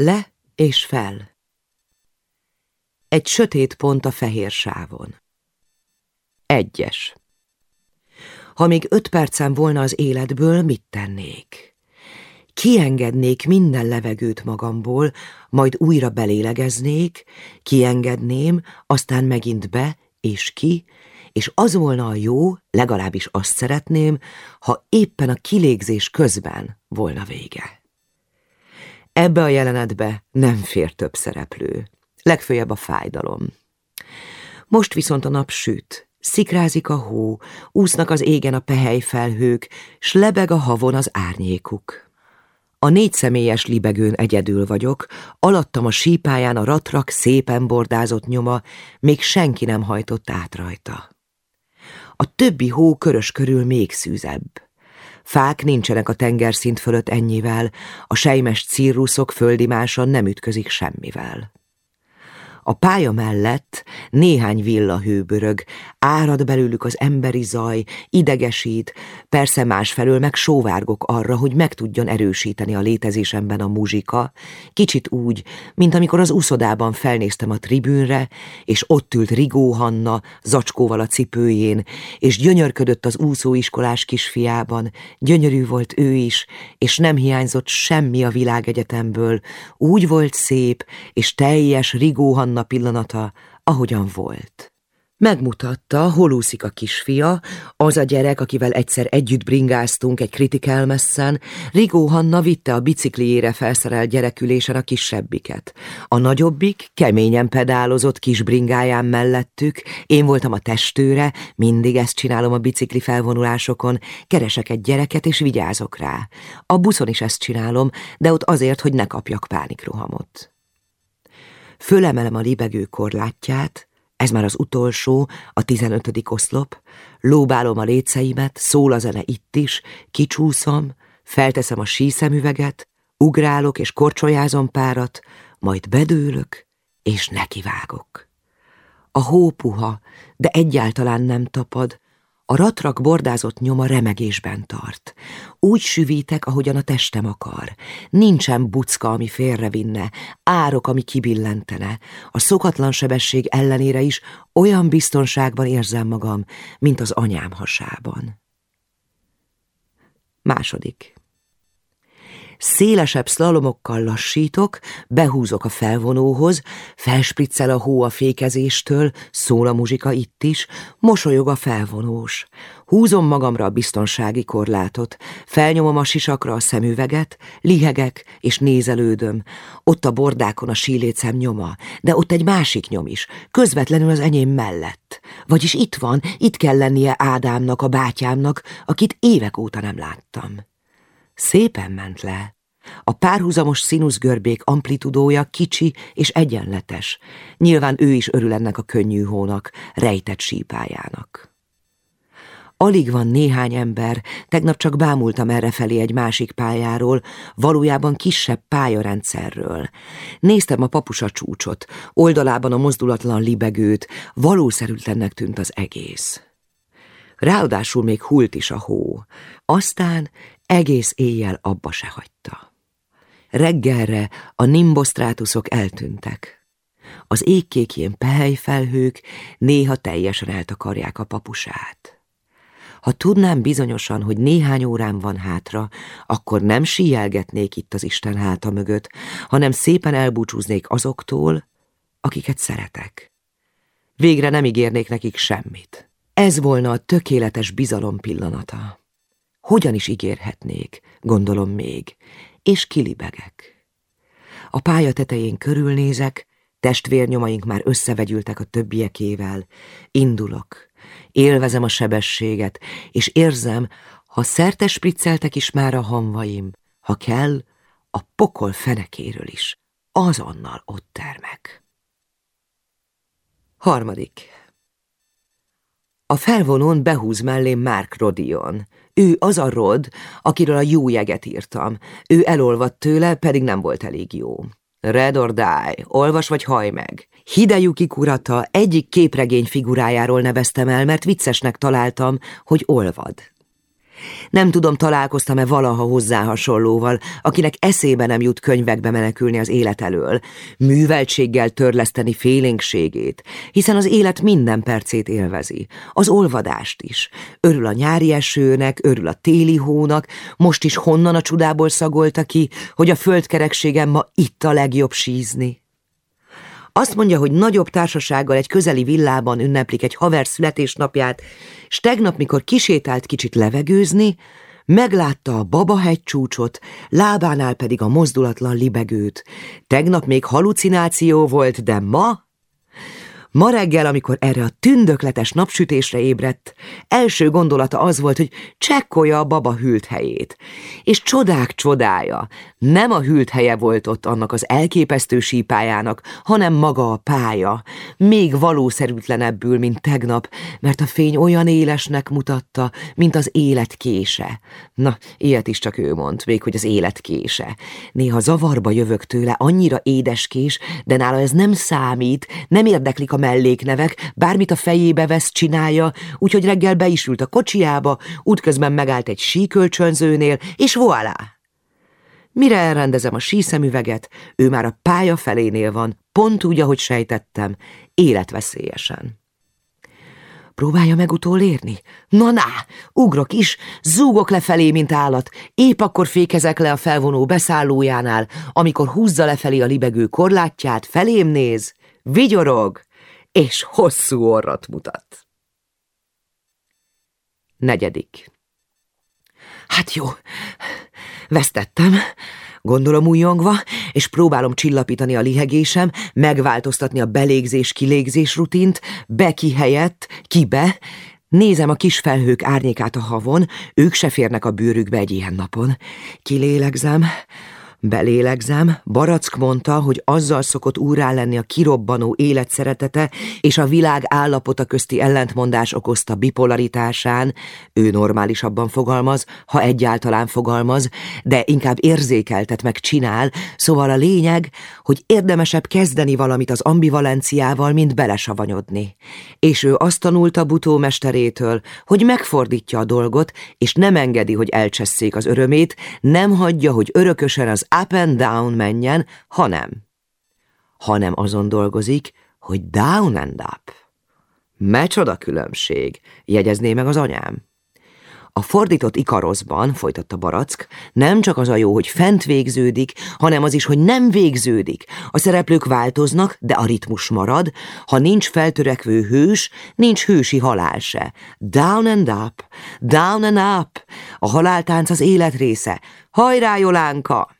Le és fel. Egy sötét pont a fehér sávon. Egyes. Ha még öt percem volna az életből, mit tennék? Kiengednék minden levegőt magamból, majd újra belélegeznék, kiengedném, aztán megint be és ki, és az volna a jó, legalábbis azt szeretném, ha éppen a kilégzés közben volna vége. Ebbe a jelenetbe nem fér több szereplő, legfőjebb a fájdalom. Most viszont a nap süt, szikrázik a hó, úsznak az égen a pehelyfelhők, s lebeg a havon az árnyékuk. A négy személyes libegőn egyedül vagyok, alattam a sípáján a ratrak szépen bordázott nyoma, még senki nem hajtott át rajta. A többi hó körös körül még szűzebb. Fák nincsenek a tengerszint fölött ennyivel, a sejmes cirruszok földimáson nem ütközik semmivel. A pálya mellett néhány villa hőbörög, árad belőlük az emberi zaj, idegesít, persze másfelől meg sóvárgok arra, hogy meg tudjon erősíteni a létezésemben a muzsika, kicsit úgy, mint amikor az uszodában felnéztem a tribűnre, és ott ült Rigó Hanna zacskóval a cipőjén, és gyönyörködött az úszóiskolás kisfiában, gyönyörű volt ő is, és nem hiányzott semmi a világegyetemből, úgy volt szép, és teljes Rigó Hanna Anna pillanata, ahogyan volt. Megmutatta, hol úszik a kisfia, az a gyerek, akivel egyszer együtt bringáztunk egy kritikelmesszen, Rigó Hanna vitte a bicikliére felszerelt gyerekülésen a kisebbiket. A nagyobbik keményen pedálozott kis bringáján mellettük, én voltam a testőre, mindig ezt csinálom a bicikli felvonulásokon, keresek egy gyereket és vigyázok rá. A buszon is ezt csinálom, de ott azért, hogy ne kapjak pánikrohamot. Fölemelem a libegő korlátját, ez már az utolsó, a tizenötödik oszlop, lóbálom a léceimet, szól a zene itt is, kicsúszom, felteszem a síszemüveget, ugrálok és korcsolyázom párat, majd bedőlök, és nekivágok. A hó puha, de egyáltalán nem tapad, a ratrak bordázott nyoma remegésben tart. Úgy süvítek, ahogyan a testem akar. Nincsen bucka, ami félrevinne, árok, ami kibillentene. A szokatlan sebesség ellenére is olyan biztonságban érzem magam, mint az anyám hasában. Második. Szélesebb szlalomokkal lassítok, behúzok a felvonóhoz, felspriccel a hó a fékezéstől, szól a muzsika itt is, mosolyog a felvonós. Húzom magamra a biztonsági korlátot, felnyomom a sisakra a szemüveget, lihegek és nézelődöm. Ott a bordákon a sílécem nyoma, de ott egy másik nyom is, közvetlenül az enyém mellett. Vagyis itt van, itt kell lennie Ádámnak, a bátyámnak, akit évek óta nem láttam. Szépen ment le. A párhuzamos színuszgörbék amplitudója kicsi és egyenletes. Nyilván ő is örül ennek a könnyű hónak, rejtett sípájának. Alig van néhány ember, tegnap csak bámultam errefelé egy másik pályáról, valójában kisebb pályarendszerről. Néztem a papusa csúcsot, oldalában a mozdulatlan libegőt, valószerűtlennek tűnt az egész. Ráadásul még hult is a hó. Aztán egész éjjel abba se hagyta. Reggelre a nimbosztrátuszok eltűntek. Az égkékjén pehelyfelhők néha teljesen eltakarják a papusát. Ha tudnám bizonyosan, hogy néhány órám van hátra, akkor nem síjelgetnék itt az Isten háta mögött, hanem szépen elbúcsúznék azoktól, akiket szeretek. Végre nem ígérnék nekik semmit. Ez volna a tökéletes bizalom pillanata. Hogyan is ígérhetnék, gondolom még, és kilibegek. A pálya tetején körülnézek, testvérnyomaink már összevegyültek a többiekével. Indulok, élvezem a sebességet, és érzem, ha szerte spricceltek is már a hamvaim, ha kell, a pokol fenekéről is, azonnal ott termek. Harmadik. A felvonón behúz mellém Mark Rodion, ő az a Rod, akiről a jó jeget írtam. Ő elolvadt tőle, pedig nem volt elég jó. Red or die, olvas vagy haj meg. Hideyuki Kurata egyik képregény figurájáról neveztem el, mert viccesnek találtam, hogy olvad. Nem tudom, találkoztam-e valaha hozzá hasonlóval, akinek eszébe nem jut könyvekbe menekülni az élet elől, műveltséggel törleszteni félénkségét, hiszen az élet minden percét élvezi, az olvadást is. Örül a nyári esőnek, örül a téli hónak, most is honnan a csudából szagolta ki, hogy a földkerekségem ma itt a legjobb sízni. Azt mondja, hogy nagyobb társasággal egy közeli villában ünneplik egy haver születésnapját, s tegnap, mikor kisétált kicsit levegőzni, meglátta a babahegy csúcsot, lábánál pedig a mozdulatlan libegőt. Tegnap még halucináció volt, de ma Ma reggel, amikor erre a tündökletes napsütésre ébredt, első gondolata az volt, hogy csekkolja a baba hűlt helyét. És csodák csodája, nem a hűlt helye volt ott annak az elképesztő sípájának, hanem maga a pálya, még valószerűtlenebbül, mint tegnap, mert a fény olyan élesnek mutatta, mint az élet kése. Na, ilyet is csak ő mond, még hogy az élet kése. Néha zavarba jövök tőle, annyira édeskés, de nála ez nem számít, nem érdeklik a melléknevek, bármit a fejébe vesz, csinálja, úgyhogy reggel be is ült a kocsiába, útközben megállt egy síkölcsönzőnél, és voilà! Mire elrendezem a síszemüveget, ő már a pálya felénél van, pont úgy, ahogy sejtettem, életveszélyesen. Próbálja meg utolérni? Na, na, ugrok is, zúgok lefelé, mint állat. Épp akkor fékezek le a felvonó beszállójánál, amikor húzza lefelé a libegő korlátját, felém néz, vigyorog, és hosszú orrat mutat. Negyedik. Hát jó, vesztettem, gondolom újongva, és próbálom csillapítani a lihegésem, megváltoztatni a belégzés-kilégzés rutint, be-ki helyett, ki-be, Nézem a kis felhők árnyékát a havon, ők se férnek a bőrükbe egy ilyen napon. Kilélegzem, Belélegzem, Barack mondta, hogy azzal szokott úrá lenni a kirobbanó élet szeretete és a világ állapota közti ellentmondás okozta bipolaritásán, ő normálisabban fogalmaz, ha egyáltalán fogalmaz, de inkább érzékeltet meg csinál, szóval a lényeg, hogy érdemesebb kezdeni valamit az ambivalenciával, mint belesavanyodni. És ő azt tanulta butómesterétől, hogy megfordítja a dolgot, és nem engedi, hogy elcsesszék az örömét, nem hagyja, hogy örökösen az up and down menjen, hanem, hanem azon dolgozik, hogy down and up. Mecsoda különbség, jegyezné meg az anyám. A fordított ikaroszban, folytatta Barack, nem csak az a jó, hogy fent végződik, hanem az is, hogy nem végződik. A szereplők változnak, de a ritmus marad. Ha nincs feltörekvő hős, nincs hősi halál se. Down and up, down and up. A haláltánc az élet része. Hajrá, Jolánka!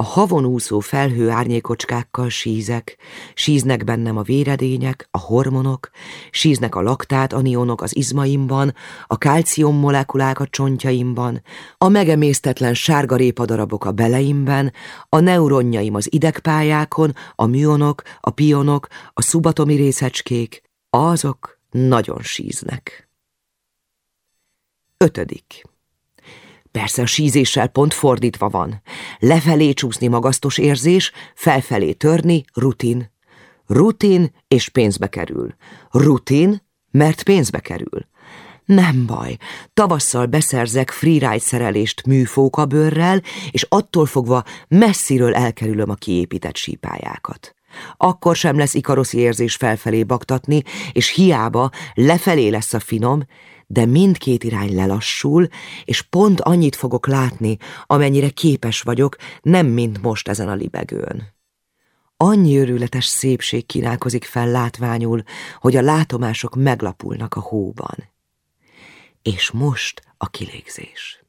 A havon úszó felhő árnyékocskákkal sízek, síznek bennem a véredények, a hormonok, síznek a laktát anionok az izmaimban, a kálcium molekulák a csontjaimban, a megemésztetlen sárga répadarabok a beleimben, a neuronjaim az idegpályákon, a műonok, a pionok, a szubatomi részecskék, azok nagyon síznek. Ötödik. Persze a sízéssel pont fordítva van. Lefelé csúszni magasztos érzés, felfelé törni, rutin. Rutin és pénzbe kerül. Rutin, mert pénzbe kerül. Nem baj, tavasszal beszerzek freeride szerelést műfókabőrrel, és attól fogva messziről elkerülöm a kiépített sípályákat. Akkor sem lesz ikaroszi érzés felfelé baktatni, és hiába lefelé lesz a finom, de mindkét irány lelassul, és pont annyit fogok látni, amennyire képes vagyok, nem mint most ezen a libegőn. Annyi örületes szépség kínálkozik fel látványul, hogy a látomások meglapulnak a hóban. És most a kilégzés.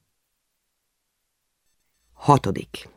Hatodik.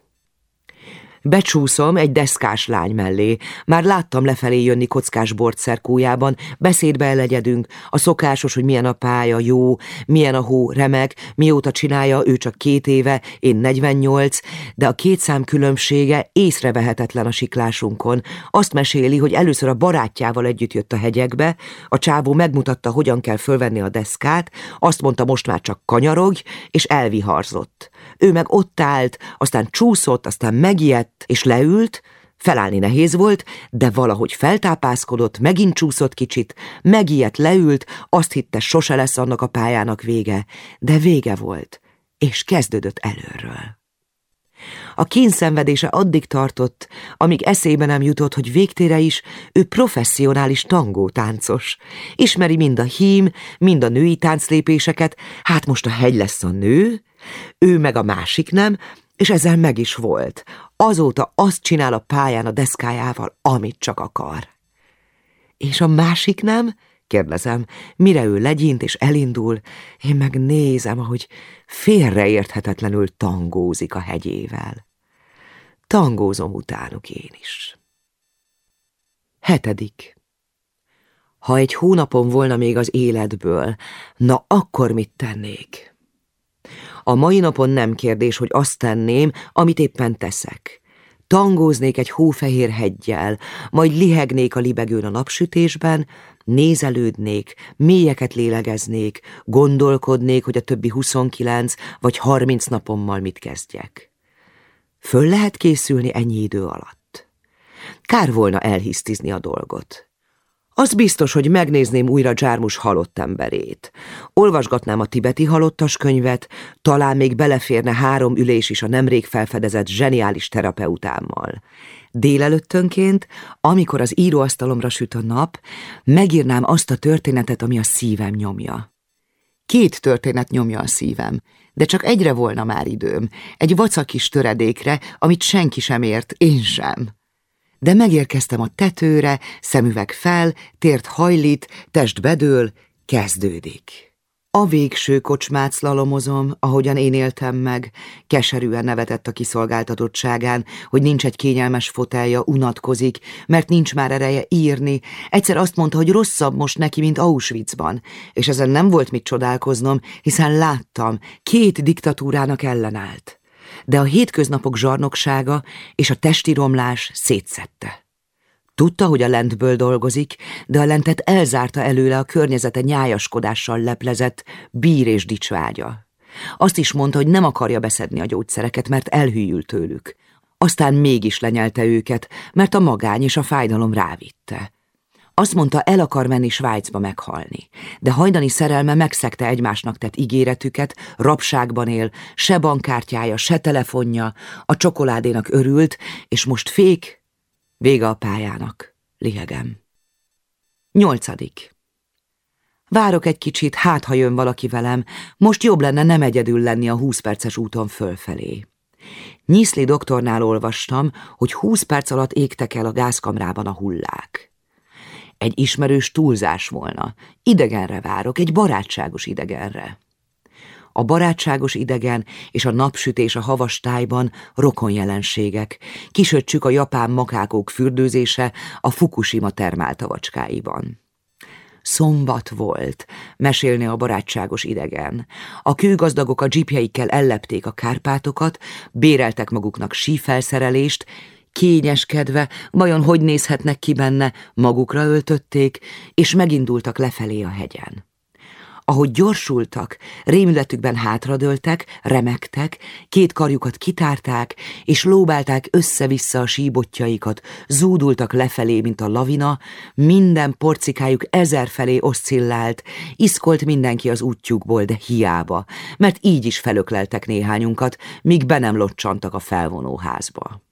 Becsúszom egy deszkás lány mellé. Már láttam lefelé jönni kockás bort szerkójában, beszédbe elegyedünk, a szokásos, hogy milyen a pálya, jó, milyen a hó, remek, mióta csinálja, ő csak két éve, én 48, de a két szám különbsége észrevehetetlen a siklásunkon. Azt meséli, hogy először a barátjával együtt jött a hegyekbe, a csávó megmutatta, hogyan kell fölvenni a deszkát, azt mondta, most már csak kanyarogj, és elviharzott. Ő meg ott állt, aztán csúszott, aztán megijedt, és leült, Felállni nehéz volt, de valahogy feltápászkodott, megint csúszott kicsit, megijedt, leült, azt hitte, sose lesz annak a pályának vége, de vége volt, és kezdődött előről. A kényszenvedése addig tartott, amíg eszébe nem jutott, hogy végtére is ő professzionális tangótáncos. Ismeri mind a hím, mind a női tánclépéseket, hát most a hegy lesz a nő, ő meg a másik nem, és ezzel meg is volt. Azóta azt csinál a pályán a deszkájával, amit csak akar. És a másik nem? Kérdezem, mire ő legyint és elindul, én meg nézem, ahogy félreérthetetlenül tangózik a hegyével. Tangózom utánuk én is. Hetedik. Ha egy hónapon volna még az életből, na akkor mit tennék? A mai napon nem kérdés, hogy azt tenném, amit éppen teszek. Tangóznék egy hófehér heggyel, majd lihegnék a libegőn a napsütésben, nézelődnék, mélyeket lélegeznék, gondolkodnék, hogy a többi 29 vagy 30 napommal mit kezdjek. Föl lehet készülni ennyi idő alatt. Kár volna elhisztizni a dolgot. Az biztos, hogy megnézném újra Dzsármus halott emberét. Olvasgatnám a tibeti halottas könyvet, talán még beleférne három ülés is a nemrég felfedezett zseniális terapeutámmal. Délelőttönként, amikor az íróasztalomra süt a nap, megírnám azt a történetet, ami a szívem nyomja. Két történet nyomja a szívem, de csak egyre volna már időm, egy vacakis töredékre, amit senki sem ért, én sem de megérkeztem a tetőre, szemüveg fel, tért hajlít, test bedől, kezdődik. A végső kocsmát szlalomozom, ahogyan én éltem meg, keserűen nevetett a kiszolgáltatottságán, hogy nincs egy kényelmes fotelja, unatkozik, mert nincs már ereje írni. Egyszer azt mondta, hogy rosszabb most neki, mint Auschwitzban, és ezen nem volt mit csodálkoznom, hiszen láttam, két diktatúrának ellenállt de a hétköznapok zsarnoksága és a testi romlás szétszette. Tudta, hogy a lentből dolgozik, de a lentet elzárta előle a környezete nyájaskodással leplezett bír és dicsvágya. Azt is mondta, hogy nem akarja beszedni a gyógyszereket, mert elhűült tőlük. Aztán mégis lenyelte őket, mert a magány és a fájdalom rávitte. Azt mondta, el akar menni Svájcba meghalni, de hajdani szerelme megszegte egymásnak tett ígéretüket, rabságban él, se bankkártyája, se telefonja, a csokoládénak örült, és most fék, vége a pályának, lihegem. Nyolcadik. Várok egy kicsit, hát ha jön valaki velem, most jobb lenne nem egyedül lenni a húsz perces úton fölfelé. Nyiszli doktornál olvastam, hogy húsz perc alatt égtek el a gázkamrában a hullák. Egy ismerős túlzás volna. Idegenre várok, egy barátságos idegenre. A barátságos idegen és a napsütés a havas tájban rokon jelenségek. Kisöccsük a japán makákók fürdőzése a Fukushima termáltavacskáiban. Szombat volt, mesélni a barátságos idegen. A kőgazdagok a dzsipjeikkel ellepték a Kárpátokat, béreltek maguknak sífelszerelést, kényeskedve, vajon hogy nézhetnek ki benne, magukra öltötték, és megindultak lefelé a hegyen. Ahogy gyorsultak, rémületükben hátradőltek, remektek, két karjukat kitárták, és lóbálták össze-vissza a síbotjaikat, zúdultak lefelé, mint a lavina, minden porcikájuk ezerfelé oszcillált, iszkolt mindenki az útjukból, de hiába, mert így is felökleltek néhányunkat, míg be nem locsantak a felvonóházba.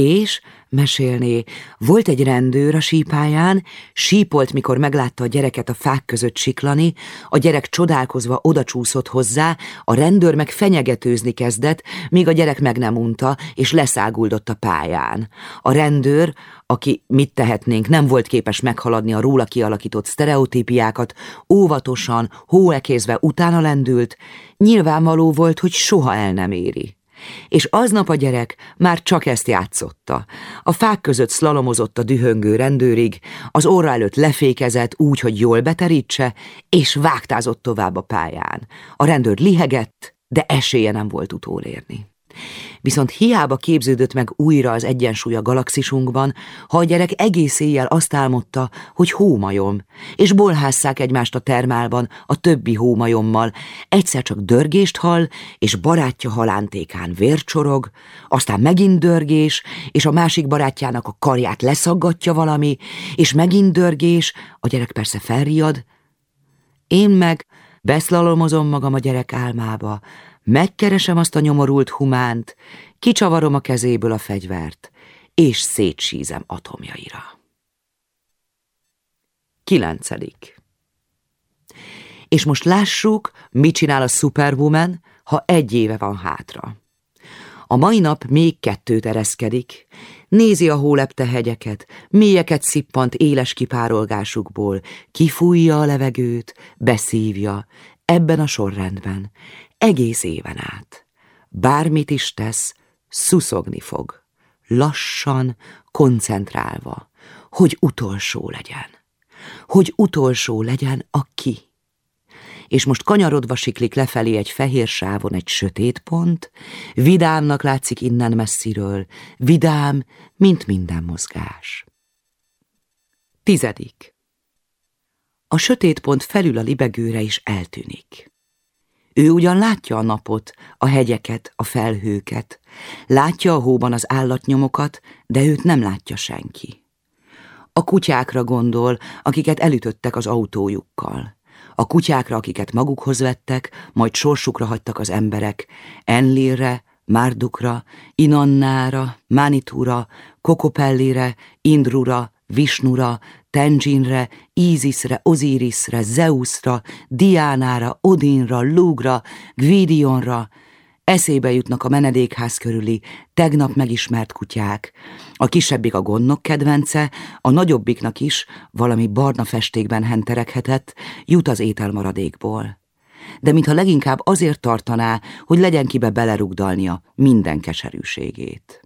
És, mesélné, volt egy rendőr a sípáján, sípolt, mikor meglátta a gyereket a fák között siklani, a gyerek csodálkozva odacsúszott hozzá, a rendőr meg fenyegetőzni kezdett, míg a gyerek meg nem unta, és leszáguldott a pályán. A rendőr, aki mit tehetnénk, nem volt képes meghaladni a róla kialakított sztereotípiákat, óvatosan, hóekézve utána lendült, nyilvánvaló volt, hogy soha el nem éri és aznap a gyerek már csak ezt játszotta. A fák között szlalomozott a dühöngő rendőrig, az orra előtt lefékezett úgy, hogy jól beterítse, és vágtázott tovább a pályán. A rendőr lihegett, de esélye nem volt utólérni. Viszont hiába képződött meg újra az egyensúly a galaxisunkban, ha a gyerek egész éjjel azt álmodta, hogy hómajom, és bolhásszák egymást a termálban a többi hómajommal, egyszer csak dörgést hall, és barátja halántékán vércsorog, aztán megint dörgés, és a másik barátjának a karját leszaggatja valami, és megint dörgés, a gyerek persze felriad, én meg beszlalomozom magam a gyerek álmába, Megkeresem azt a nyomorult humánt, kicsavarom a kezéből a fegyvert, és szétsízem atomjaira. Kilencedik. És most lássuk, mit csinál a Superwoman, ha egy éve van hátra. A mai nap még kettőt ereszkedik, nézi a hólepte hegyeket, mélyeket szippant éles kipárolgásukból, kifújja a levegőt, beszívja, ebben a sorrendben, egész éven át. Bármit is tesz, szuszogni fog, lassan, koncentrálva, hogy utolsó legyen. Hogy utolsó legyen a ki. És most kanyarodva siklik lefelé egy fehér sávon egy sötét pont, vidámnak látszik innen messziről, vidám, mint minden mozgás. Tizedik. A sötét pont felül a libegőre is eltűnik. Ő ugyan látja a napot, a hegyeket, a felhőket, látja a hóban az állatnyomokat, de őt nem látja senki. A kutyákra gondol, akiket elütöttek az autójukkal. A kutyákra, akiket magukhoz vettek, majd sorsukra hagytak az emberek, Enlilre, Márdukra, Inannára, Mánitúra, Kokopellire, Indrura, Visnura, Tenzsinre, Ízisre, Ozirisre, Zeusra, Diánára, Odinra, Lugra, Gvidionra, eszébe jutnak a menedékház körüli, tegnap megismert kutyák. A kisebbik a gondnok kedvence, a nagyobbiknak is, valami barna festékben henterekhetett, jut az ételmaradékból. De mintha leginkább azért tartaná, hogy legyen kibe belerugdalnia minden keserűségét.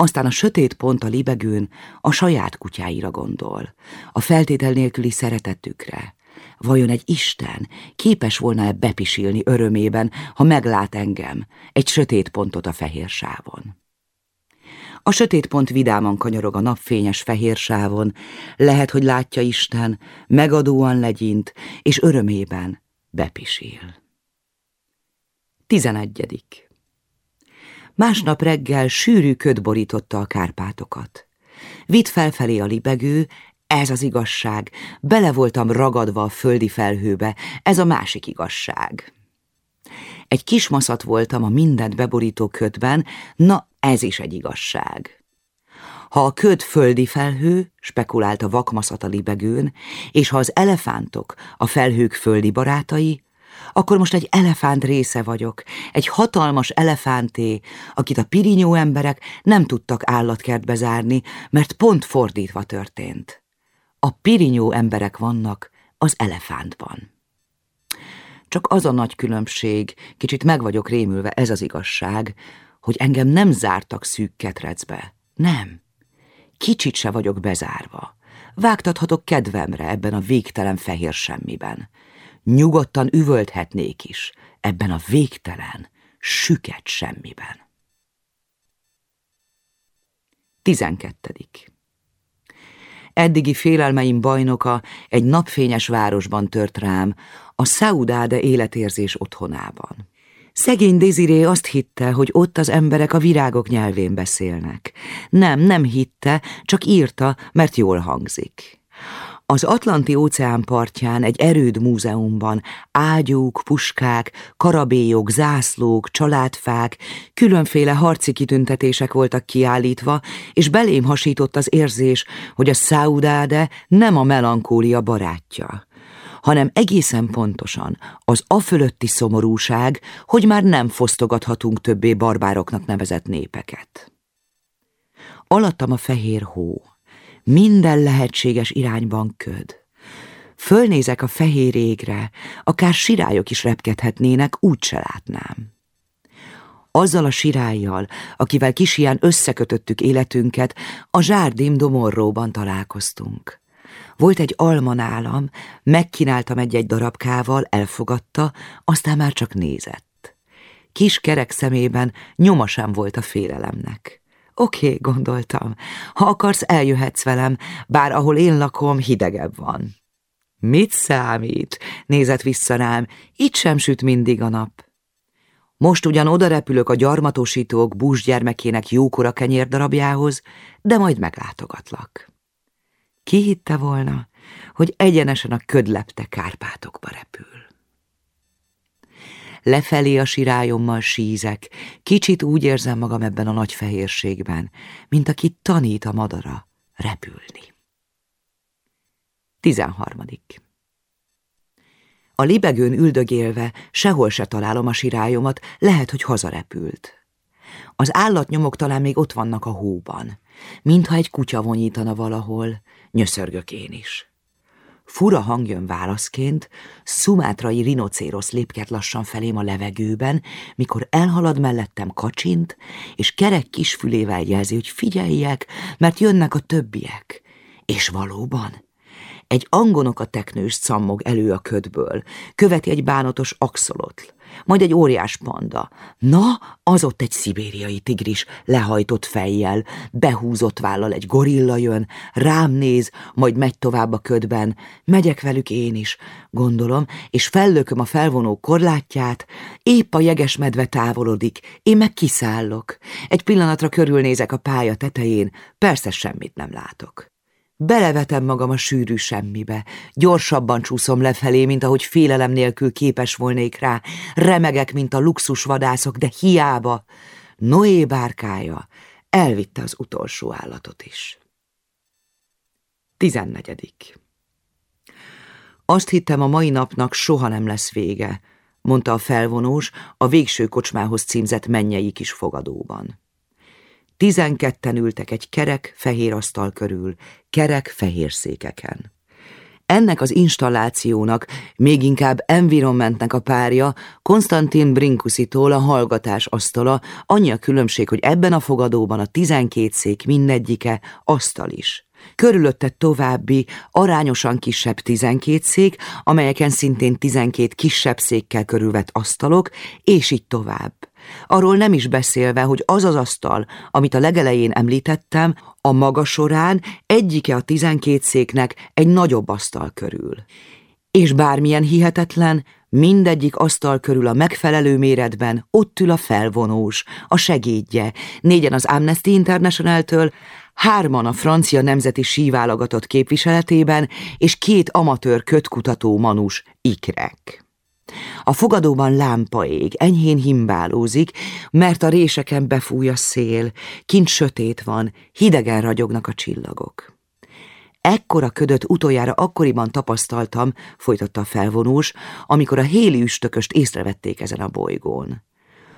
Aztán a sötét pont a libegőn a saját kutyáira gondol, a feltétel nélküli szeretetükre. Vajon egy Isten képes volna-e bepisilni örömében, ha meglát engem, egy sötét pontot a fehér sávon? A sötét pont vidáman kanyarog a napfényes fehér sávon, lehet, hogy látja Isten, megadóan legyint, és örömében bepisil. Tizenegyedik. Másnap reggel sűrű köd borította a Kárpátokat. Vitt felfelé a libegő, ez az igazság, bele voltam ragadva a földi felhőbe, ez a másik igazság. Egy kis maszat voltam a mindent beborító ködben, na ez is egy igazság. Ha a köd földi felhő, spekulált a vakmaszat a libegőn, és ha az elefántok a felhők földi barátai, akkor most egy elefánt része vagyok, egy hatalmas elefánté, akit a pirinyó emberek nem tudtak állatkertbe zárni, mert pont fordítva történt. A pirinyó emberek vannak az elefántban. Csak az a nagy különbség, kicsit meg vagyok rémülve, ez az igazság, hogy engem nem zártak szűk ketrecbe. Nem. Kicsit se vagyok bezárva. Vágtathatok kedvemre ebben a végtelen fehér semmiben nyugodtan üvölthetnék is ebben a végtelen, süket semmiben. 12. Eddigi félelmeim bajnoka egy napfényes városban tört rám, a Saudáde életérzés otthonában. Szegény Deziré azt hitte, hogy ott az emberek a virágok nyelvén beszélnek. Nem, nem hitte, csak írta, mert jól hangzik. Az Atlanti óceán partján egy erőd múzeumban ágyúk, puskák, karabélyok, zászlók, családfák, különféle harci kitüntetések voltak kiállítva, és belém hasított az érzés, hogy a Saudáde nem a melankólia barátja hanem egészen pontosan az afölötti szomorúság, hogy már nem fosztogathatunk többé barbároknak nevezett népeket. Alattam a fehér hó minden lehetséges irányban köd. Fölnézek a fehér égre, akár sirályok is repkedhetnének, úgy se látnám. Azzal a sirályjal, akivel kis ilyen összekötöttük életünket, a zsárdim domorróban találkoztunk. Volt egy alma nálam, megkínáltam egy-egy darabkával, elfogadta, aztán már csak nézett. kis kerek szemében nyoma sem volt a félelemnek. Oké, okay, gondoltam, ha akarsz, eljöhetsz velem, bár ahol én lakom, hidegebb van. Mit számít? Nézett vissza rám, itt sem süt mindig a nap. Most ugyan oda repülök a gyarmatosítók búsgyermekének jókora kenyérdarabjához, de majd meglátogatlak. Ki hitte volna, hogy egyenesen a ködlepte Kárpátokba repül? Lefelé a sirályommal sízek, kicsit úgy érzem magam ebben a nagy fehérségben, mint aki tanít a madara repülni. 13. A libegőn üldögélve sehol se találom a sirályomat, lehet, hogy hazarepült. Az állatnyomok talán még ott vannak a hóban, mintha egy kutya vonyítana valahol, nyöszörgök én is. Fura hang jön válaszként, szumátrai rinocérosz lépket lassan felém a levegőben, mikor elhalad mellettem kacsint, és kerek kisfülével jelzi, hogy figyeljek, mert jönnek a többiek. És valóban egy angonoka teknős cammog elő a ködből, követi egy bánatos axolotl, majd egy óriás panda. Na, az ott egy szibériai tigris, lehajtott fejjel, behúzott vállal egy gorilla jön, rám néz, majd megy tovább a ködben. Megyek velük én is, gondolom, és fellököm a felvonó korlátját, épp a jeges medve távolodik, én meg kiszállok. Egy pillanatra körülnézek a pálya tetején, persze semmit nem látok. Belevetem magam a sűrű semmibe, gyorsabban csúszom lefelé, mint ahogy félelem nélkül képes volnék rá, remegek, mint a luxus vadászok, de hiába. Noé bárkája elvitte az utolsó állatot is. Tizennegyedik. Azt hittem, a mai napnak soha nem lesz vége, mondta a felvonós a végső kocsmához címzett mennyei kis fogadóban. Tizenketten ültek egy kerek, fehér asztal körül, kerek, fehér székeken. Ennek az installációnak, még inkább environmentnek a párja, Konstantin Brinkusitól a hallgatás asztala, annyi a különbség, hogy ebben a fogadóban a tizenkét szék mindegyike asztal is. Körülötte további, arányosan kisebb tizenkét szék, amelyeken szintén tizenkét kisebb székkel körülvett asztalok, és így tovább. Arról nem is beszélve, hogy az az asztal, amit a legelején említettem, a maga során egyike a tizenkét széknek egy nagyobb asztal körül. És bármilyen hihetetlen, mindegyik asztal körül a megfelelő méretben ott ül a felvonós, a segédje, négyen az Amnesty International-től, hárman a francia nemzeti síválogatott képviseletében, és két amatőr kötkutató manus ikrek. A fogadóban lámpa ég, enyhén himbálózik, mert a réseken befúj a szél, kint sötét van, hidegen ragyognak a csillagok. Ekkora ködöt utoljára akkoriban tapasztaltam, folytatta a felvonós, amikor a héli üstököst észrevették ezen a bolygón.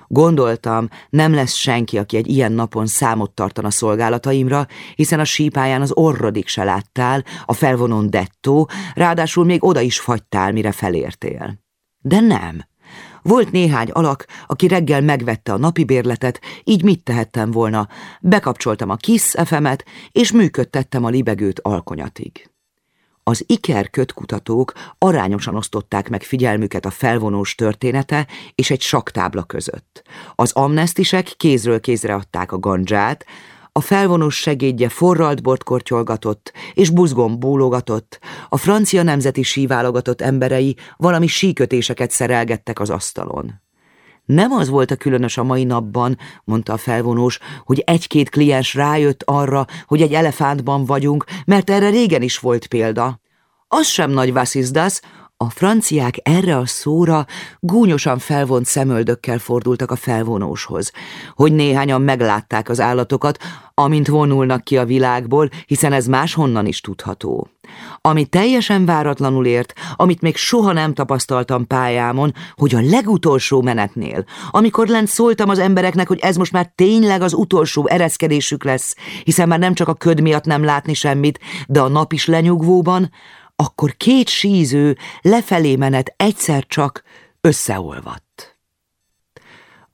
Gondoltam, nem lesz senki, aki egy ilyen napon számot tartana szolgálataimra, hiszen a sípáján az orrodik se láttál, a felvonon dettó, ráadásul még oda is fagytál, mire felértél. De nem. Volt néhány alak, aki reggel megvette a napi bérletet, így mit tehettem volna? Bekapcsoltam a KISS fm és működtettem a libegőt alkonyatig. Az Iker kötkutatók arányosan osztották meg figyelmüket a felvonós története és egy saktábla között. Az amnestisek kézről kézre adták a gandzsát, a felvonós segédje forralt bort kortyolgatott, és buzgón bólogatott, a francia nemzeti síválogatott emberei valami síkötéseket szerelgettek az asztalon. Nem az volt a különös a mai napban, mondta a felvonós, hogy egy-két kliens rájött arra, hogy egy elefántban vagyunk, mert erre régen is volt példa. Az sem nagy vasszizdasz, a franciák erre a szóra gúnyosan felvont szemöldökkel fordultak a felvonóshoz, hogy néhányan meglátták az állatokat, amint vonulnak ki a világból, hiszen ez máshonnan is tudható. Ami teljesen váratlanul ért, amit még soha nem tapasztaltam pályámon, hogy a legutolsó menetnél, amikor lent szóltam az embereknek, hogy ez most már tényleg az utolsó ereszkedésük lesz, hiszen már nem csak a köd miatt nem látni semmit, de a nap is lenyugvóban, akkor két síző lefelé menet egyszer csak összeolvadt.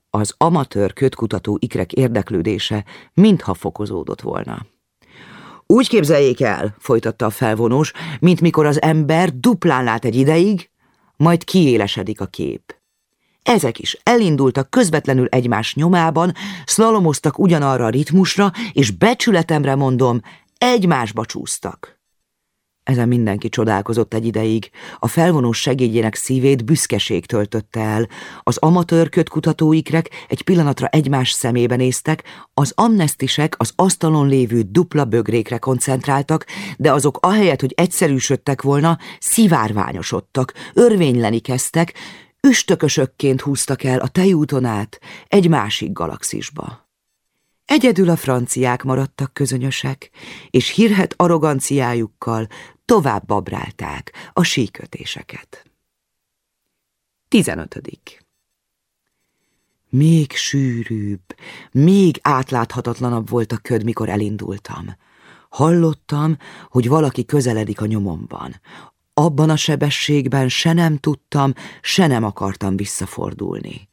Az amatőr kötkutató ikrek érdeklődése mintha fokozódott volna. Úgy képzeljék el, folytatta a felvonós, mint mikor az ember duplán lát egy ideig, majd kiélesedik a kép. Ezek is elindultak közvetlenül egymás nyomában, szlalomoztak ugyanarra a ritmusra, és becsületemre mondom, egymásba csúsztak. Ezen mindenki csodálkozott egy ideig. A felvonós segédjének szívét büszkeség töltötte el. Az amatőr kötkutatóikrek egy pillanatra egymás szemébe néztek, az amnestisek az asztalon lévő dupla bögrékre koncentráltak, de azok ahelyett, hogy egyszerűsödtek volna, szivárványosodtak, örvényleni kezdtek, üstökösökként húztak el a tejúton át egy másik galaxisba. Egyedül a franciák maradtak közönösek, és hírhet arroganciájukkal tovább babrálták a síkötéseket. 15. Még sűrűbb, még átláthatatlanabb volt a köd, mikor elindultam. Hallottam, hogy valaki közeledik a nyomomban. Abban a sebességben se nem tudtam, se nem akartam visszafordulni.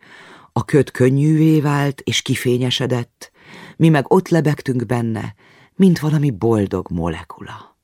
A köd könnyűvé vált és kifényesedett, mi meg ott lebegtünk benne, mint valami boldog molekula.